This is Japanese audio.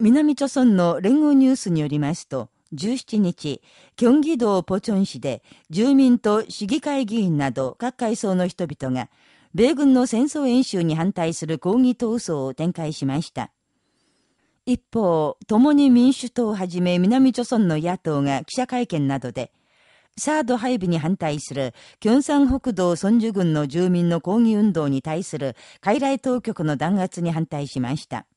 南朝村の連合ニュースによりますと、17日、京畿道ポチョン市で住民と市議会議員など各階層の人々が、米軍の戦争演習に反対する抗議闘争を展開しました。一方、共に民主党をはじめ南朝村の野党が記者会見などで、サード配備に反対する、キョンサン北道村主郡の住民の抗議運動に対する、海来当局の弾圧に反対しました。